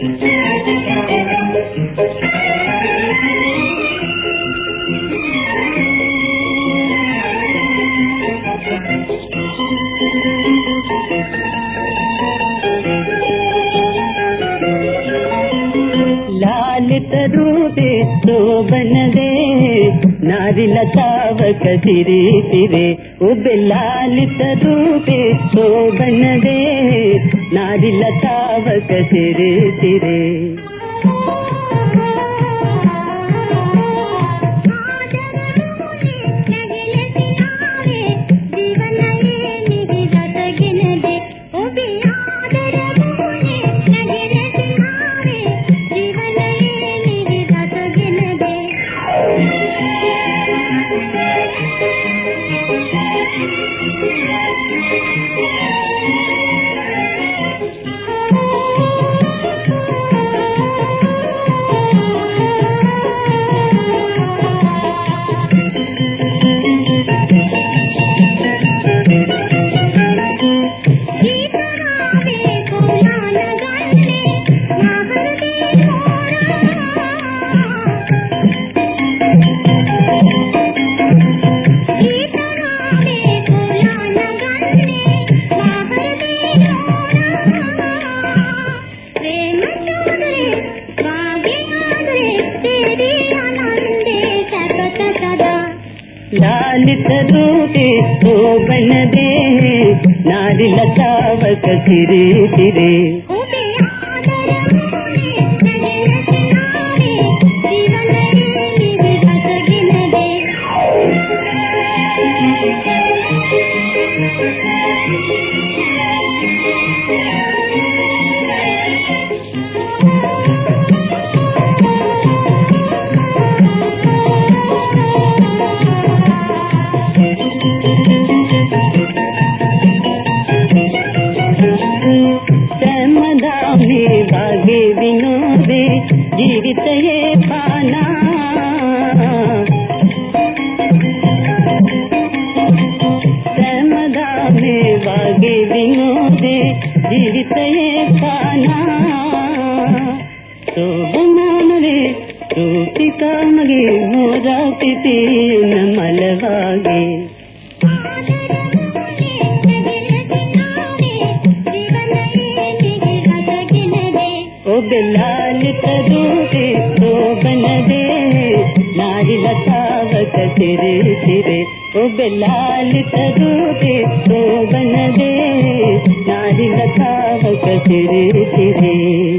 Thank you. ಹರಿತ ರೂಪೆ ಶೋಭನದೆ ನಾರಿನ ತಾವಕ ಸಿರಿಸಿರೆ ಉಬ್ಬೆಲ್ಲಾಲಿತ ರೂಪೆ ಶೋಭನದೆ ನಾರಿನ ತಾವಕ ಸಿರಿಸಿರೆ Thank you. ಸಿರೆ लालित रूपे शोभन दे नारी लतावक सिरे सिरे जीवित ये पाना। समदा में विनोदे जीवित ये पाना। तो बनान रे रूपिका मगे मोरा पिपी न मलवागे। लालित रूपे बन दे। नारी लतावत तेरे सिरे। ओ लालित रूपे बन दे। नारी लतावत तेरे सिरे।